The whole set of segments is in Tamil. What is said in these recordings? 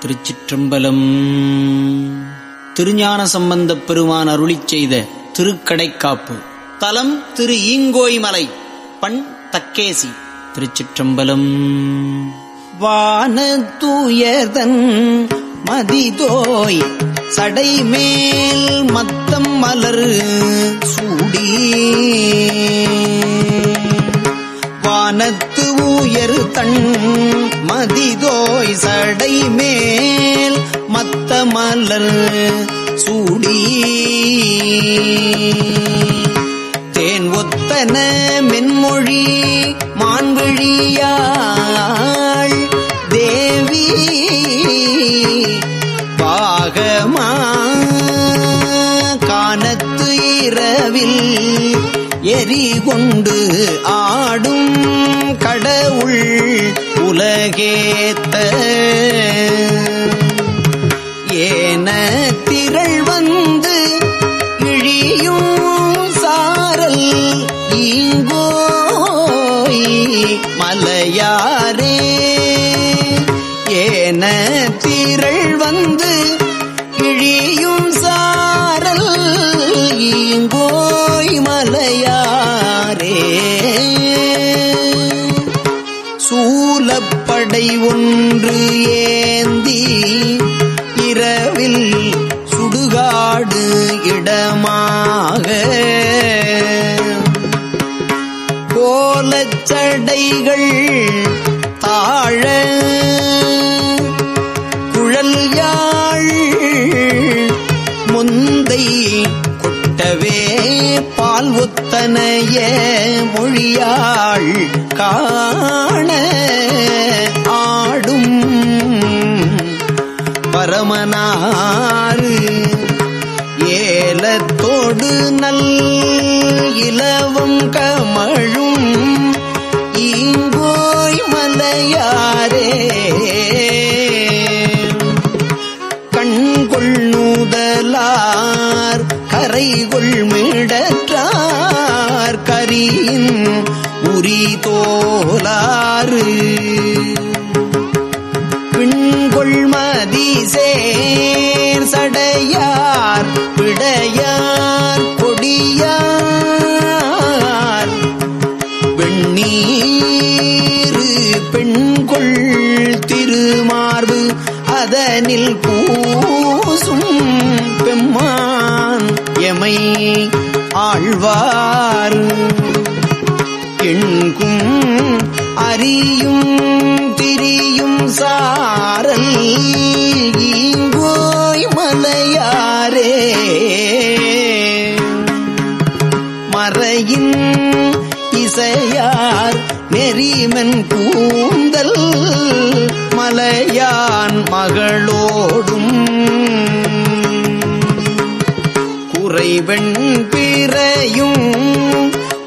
திருச்சிற்றம்பலம். திருஞான சம்பந்தப் பெருமான் அருளி செய்த திருக்கடைக்காப்பு. தலம் திரு ஈங்கோய்மலை பண் தக்கேசி திருச்சிற்றம்பலம். வானத்துயர்தன் மதிதோய் சடைமேல் மத்தம் மலர் சூடி வானத்து உயர் தன் மதிதோய் சடை மேல் மத்த மலர் சூடி. தேன் ஒத்தன மென்மொழி மான்விழியாள் தேவி பாகமா கானத்து இரவில் எரி கொண்டு ஆடும் கடவுள் உலகேத்த. ஏன திரள் வந்து இழியும் சாரல் இங்கோய் மலையாரே. ஏன திரள் வந்து இழியும் சாரல் இங்கோ ஒன்று ஏந்தி இரவில் சுடுகாடு இடமாக. கோலச்சடைகள் தாழ கொட்டவே பால் உத்தனைய மொழியாள் காண ஆடும் பரமனாறு. ஏலத்தோடு நல் இலவம் கமழும். இங்கோய் மலையா கரைகொள் கரியின் உரி தோலாறு. பின்கொள்மதி சேர் சடையார் பிடையார் கொடியார். வெண்ணீரு பெண்கொள் திருமார்பு அதனில் பூசும் எமை ஆழ்வார் எண்கும் அறியும் திரியும் சாரல் ஈங்கோய் மலையாரே. மறையின் இசையார் நெறிமன் கூந்தல் மலையான் மகளோடும் குறைவெண் பிறையும்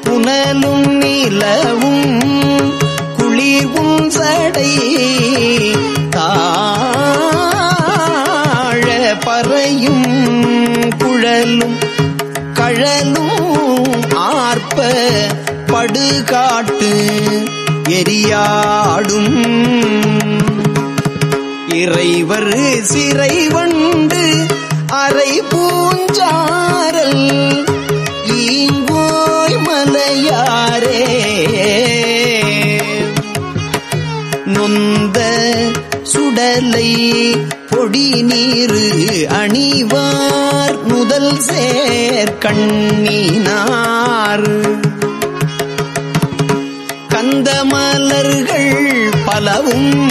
புனலும் நிலவும் குளிர்வும் சடை தாழ பறையும் குழலும் கழலும் ஆர்ப்ப படுகாட்டு எரியாடும். இறைவர் சிறை வண்டு அரை பூஞ்சாரல் ஈங்கோய் மலையாரே. நொந்த சுடலை பொடி நீரு அணிவார் முதல் சேர் கண்ணினார். கந்த மலர்கள் பலவும்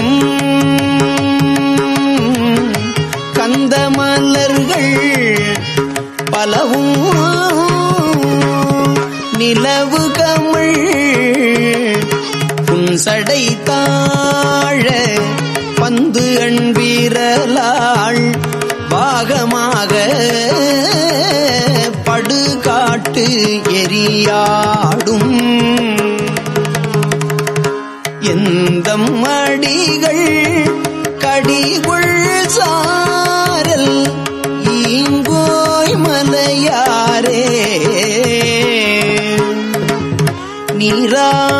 பலவும் நிலவு கமிழ் புன்சடை தாழ பந்து அண்பீரலாள் பாகமாக படுகாட்டு எரியாடும். எந்த மடிகள் கடிகுள் मीरा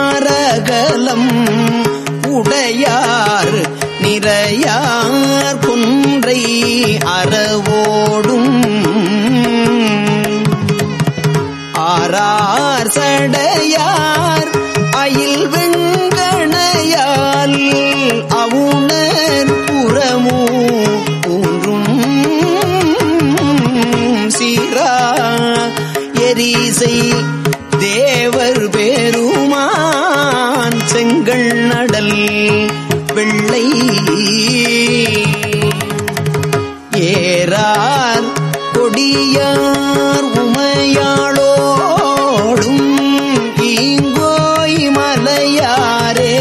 கடல் வெள்ளை. ஏறார் கொடியார் உமையாளோடும் ஈங்கோய் மலையாரே.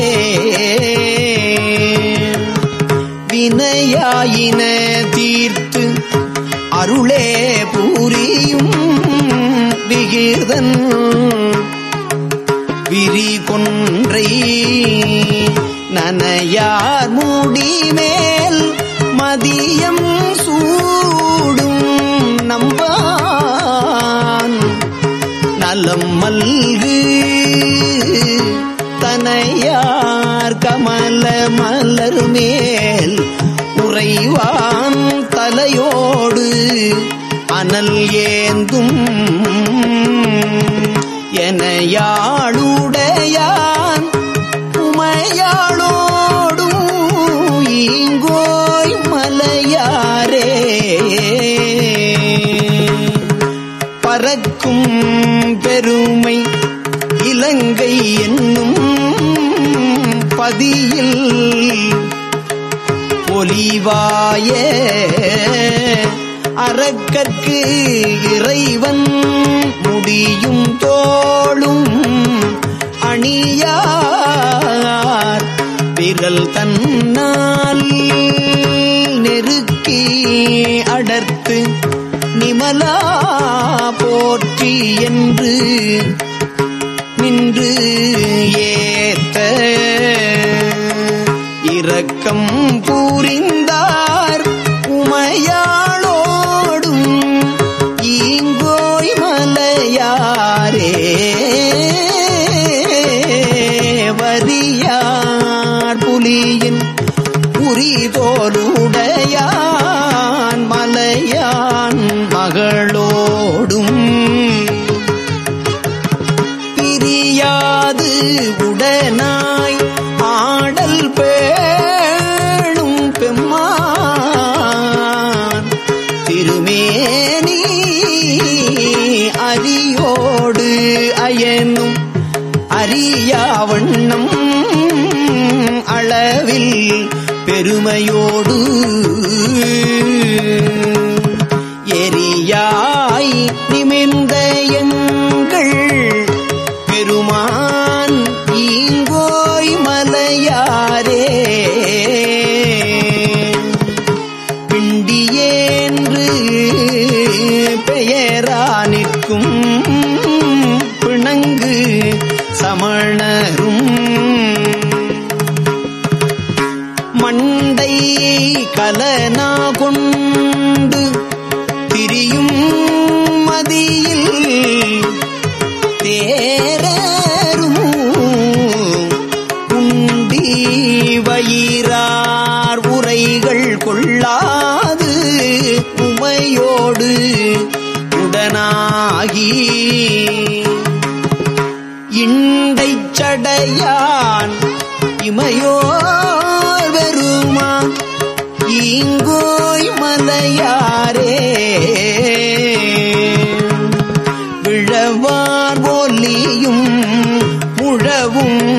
வினையாயின தீர்த்து அருளே பூரியும் விகிர்தன். விரி கொன்றை. நனையார் முடிமேல் மதியம் சூடும் நம்பான். நலம் மல்கு தனையார் கமல மலர் மேல் உறைவான் தலையோடு அனல் ஏந்தும். எனையாளுடையான் உமையாளோடும் இங்கோய் மலையாரே. பறக்கும் பெருமை இலங்கை என்னும் பதியில் பொலிவாய அறக்கற்கு இறைவன் முடியும் தோளும் அணியார். விரல் தன்னால் நெருக்கி அடர்த்து நிமலா போற்றி என்று நின்று ஏத்த இரக்கம் பூரின் புரிதோலுடையான் மலையான் மகளோடும். பிரியாது உடனாய் ஆடல் பேணும் பெம்மான். திருமேனி அரியோடு அயனும் அரியாவண்ணம் அளவில் பெருமையோடு மண்டை கலனா கொண்டு திரியும் மதியில் தேரும் உண்டி வயிறார் உரைகள் கொள்ளாது உமையோடு உடனாகி. இண்டைச் சடையான் இமையோ பெருமா இங்கோய் மலையாரே. விழவார் ஒலியும் புழவும்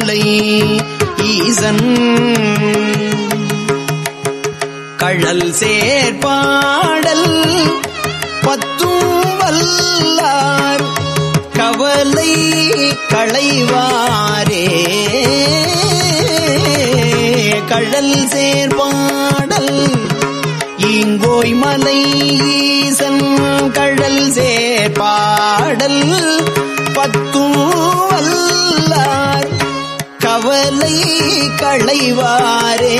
ஈங்கோய் ஈசன். கழல் சேர்பாடல் பத்தும் வல்லார் கவலை களைவாரே. கழல் சேர்பாடல் இங்கோய் மலை ஈசன். கழல் சேர்பாடல் பத்தும் வல்லார் கவலை களைவாரே.